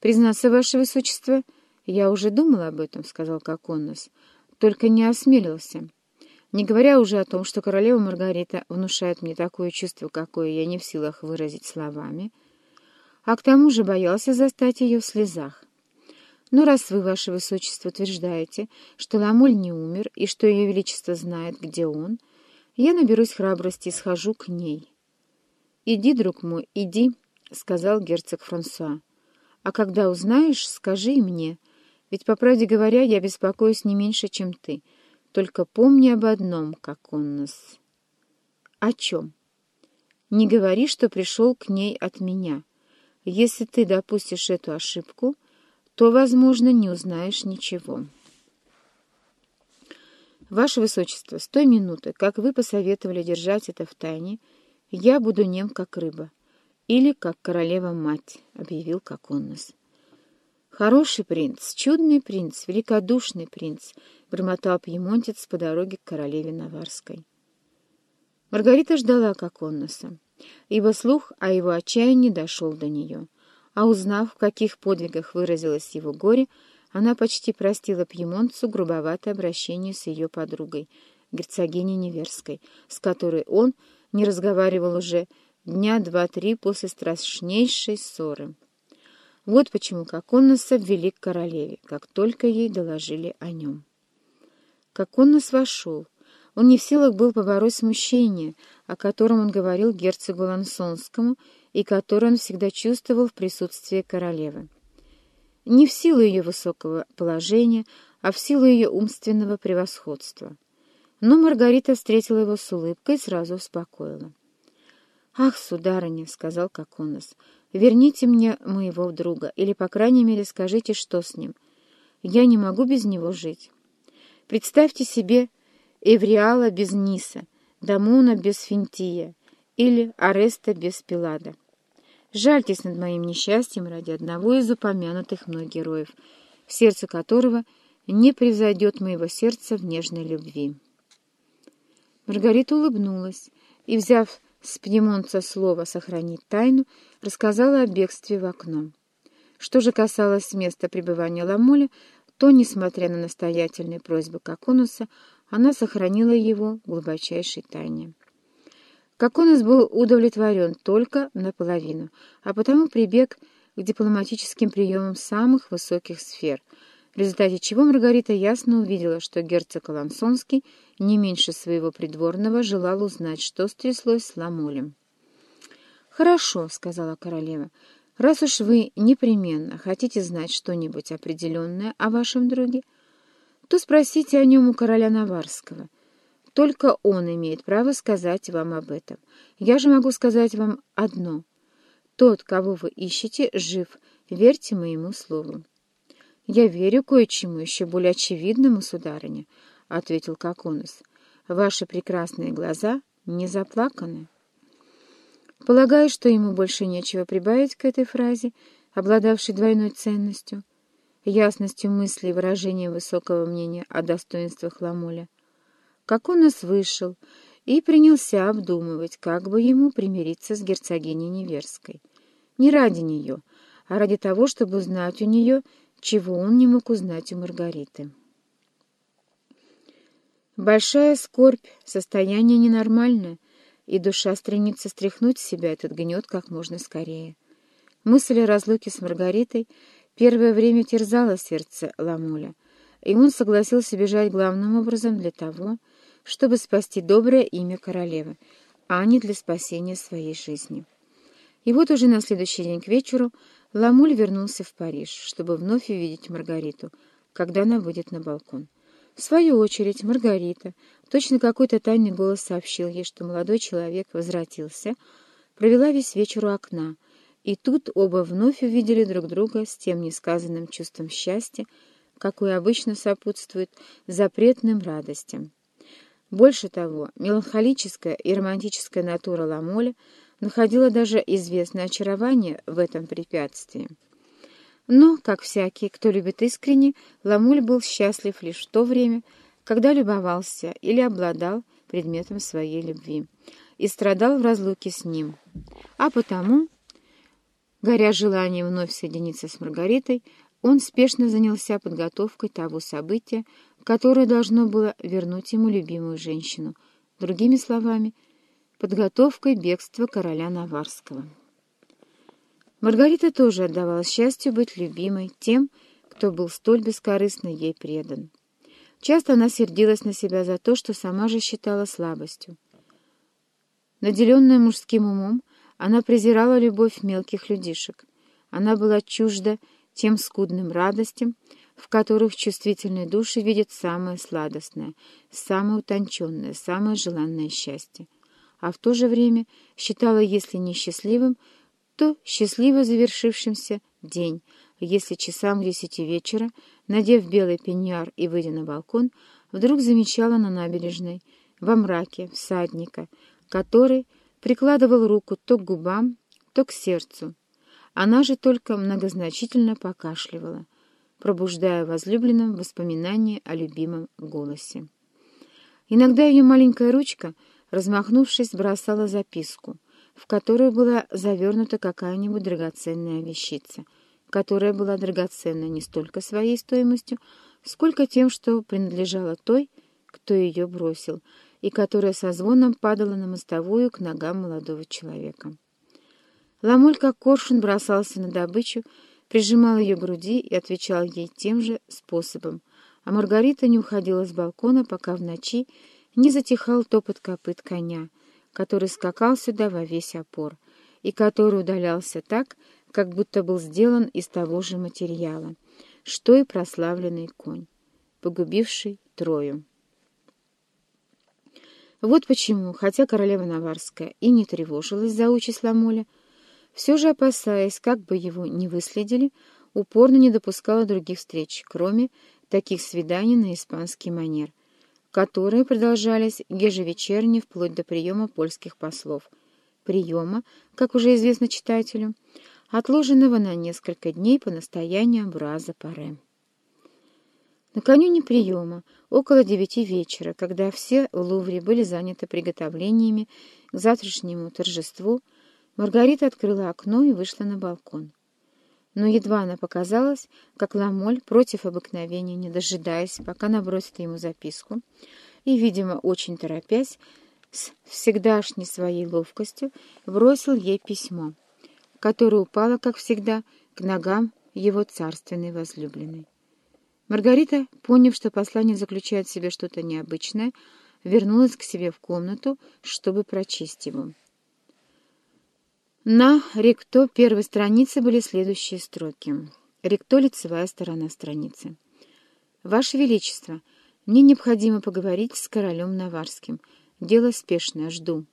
«Признаться, ваше высочество, я уже думал об этом», — сказал Коконнос, — «только не осмелился. Не говоря уже о том, что королева Маргарита внушает мне такое чувство, какое я не в силах выразить словами, а к тому же боялся застать ее в слезах. Но раз вы, ваше высочество, утверждаете, что Ламоль не умер и что ее величество знает, где он, я наберусь храбрости и схожу к ней». «Иди, друг мой, иди», — сказал герцог Франсуа. «А когда узнаешь, скажи мне, ведь, по правде говоря, я беспокоюсь не меньше, чем ты. Только помни об одном, как он нас». «О чем?» «Не говори, что пришел к ней от меня. Если ты допустишь эту ошибку, то, возможно, не узнаешь ничего». «Ваше Высочество, с той минуты, как вы посоветовали держать это в тайне, — «Я буду нем, как рыба, или как королева-мать», — объявил Коконнос. «Хороший принц, чудный принц, великодушный принц», — бормотал пьемонтец по дороге к королеве Наварской. Маргарита ждала Коконноса, ибо слух о его отчаянии дошел до нее, а узнав, в каких подвигах выразилось его горе, она почти простила пьемонтцу грубоватое обращение с ее подругой, герцогиней Неверской, с которой он не разговаривал уже дня два-три после страшнейшей ссоры. Вот почему Коконноса ввели к королеве, как только ей доложили о нем. Коконнос вошел. Он не в силах был побороть смущение, о котором он говорил герцогу Лансонскому и которое он всегда чувствовал в присутствии королевы. Не в силу ее высокого положения, а в силу ее умственного превосходства. Но Маргарита встретила его с улыбкой и сразу успокоила. «Ах, сударыня!» — сказал Коконос. «Верните мне моего друга, или, по крайней мере, скажите, что с ним. Я не могу без него жить. Представьте себе Эвриала без Ниса, Дамуна без Финтия или Ареста без Пилада. Жальтесь над моим несчастьем ради одного из упомянутых мной героев, сердце которого не превзойдет моего сердца в нежной любви». Маргарита улыбнулась и, взяв с пьемонца слово «сохранить тайну», рассказала о бегстве в окно. Что же касалось места пребывания Ламоля, то, несмотря на настоятельные просьбы Коконуса, она сохранила его в глубочайшей тайне. Коконус был удовлетворен только наполовину, а потому прибег к дипломатическим приемам самых высоких сфер — в результате чего Маргарита ясно увидела, что герцог Алансонский не меньше своего придворного желал узнать, что стряслось с Ламолем. «Хорошо», — сказала королева, — «раз уж вы непременно хотите знать что-нибудь определенное о вашем друге, то спросите о нем у короля Наварского. Только он имеет право сказать вам об этом. Я же могу сказать вам одно. Тот, кого вы ищете, жив, верьте моему слову». «Я верю кое-чему еще более очевидному, сударыня», — ответил Коконус. «Ваши прекрасные глаза не заплаканы». Полагаю, что ему больше нечего прибавить к этой фразе, обладавшей двойной ценностью, ясностью мысли и выражением высокого мнения о достоинствах Ламоля. Коконус вышел и принялся обдумывать, как бы ему примириться с герцогиней Неверской. Не ради нее, а ради того, чтобы узнать у нее, чего он не мог узнать у Маргариты. Большая скорбь, состояние ненормальное, и душа стремится стряхнуть с себя этот гнет как можно скорее. Мысль о разлуке с Маргаритой первое время терзала сердце Ламуля, и он согласился бежать главным образом для того, чтобы спасти доброе имя королевы, а не для спасения своей жизни. И вот уже на следующий день к вечеру Ламуль вернулся в Париж, чтобы вновь увидеть Маргариту, когда она выйдет на балкон. В свою очередь Маргарита, точно какой-то тайный голос сообщил ей, что молодой человек возвратился, провела весь вечер у окна, и тут оба вновь увидели друг друга с тем несказанным чувством счастья, какое обычно сопутствует запретным радостям. Больше того, меланхолическая и романтическая натура Ламоля — находила даже известное очарование в этом препятствии. Но, как всякий, кто любит искренне, Ламуль был счастлив лишь в то время, когда любовался или обладал предметом своей любви и страдал в разлуке с ним. А потому Горя желанием вновь соединиться с Маргаритой, он спешно занялся подготовкой того события, которое должно было вернуть ему любимую женщину, другими словами, подготовкой бегства короля Наварского. Маргарита тоже отдавала счастью быть любимой тем, кто был столь бескорыстно ей предан. Часто она сердилась на себя за то, что сама же считала слабостью. Наделенная мужским умом, она презирала любовь мелких людишек. Она была чужда тем скудным радостям, в которых чувствительные души видят самое сладостное, самое утонченное, самое желанное счастье. А в то же время считала, если не счастливым, то счастливо завершившимся день, если часам к десяти вечера, надев белый пеньюар и выйдя на балкон, вдруг замечала на набережной, во мраке, всадника, который прикладывал руку то к губам, то к сердцу. Она же только многозначительно покашливала, пробуждая возлюбленным воспоминания о любимом голосе. Иногда ее маленькая ручка, размахнувшись, бросала записку, в которую была завернута какая-нибудь драгоценная вещица, которая была драгоценна не столько своей стоимостью, сколько тем, что принадлежала той, кто ее бросил, и которая со звоном падала на мостовую к ногам молодого человека. Ламоль, как коршун, бросался на добычу, прижимал ее к груди и отвечал ей тем же способом, а Маргарита не уходила с балкона, пока в ночи не затихал топот копыт коня, который скакал сюда во весь опор, и который удалялся так, как будто был сделан из того же материала, что и прославленный конь, погубивший Трою. Вот почему, хотя королева Наварская и не тревожилась за участь Ламоля, все же, опасаясь, как бы его не выследили, упорно не допускала других встреч, кроме таких свиданий на испанский манер, которые продолжались ежевечерне вплоть до приема польских послов. Приема, как уже известно читателю, отложенного на несколько дней по настоянию Браза Паре. Накануне приема, около девяти вечера, когда все в Лувре были заняты приготовлениями к завтрашнему торжеству, Маргарита открыла окно и вышла на балкон. Но едва она показалась, как Ламоль, против обыкновения, не дожидаясь, пока набросит ему записку, и, видимо, очень торопясь, с всегдашней своей ловкостью бросил ей письмо, которое упало, как всегда, к ногам его царственной возлюбленной. Маргарита, поняв, что послание заключает в себе что-то необычное, вернулась к себе в комнату, чтобы прочесть его. На ректо первой страницы были следующие строки. Ректо — лицевая сторона страницы. «Ваше Величество, мне необходимо поговорить с королем Наварским. Дело спешное, жду».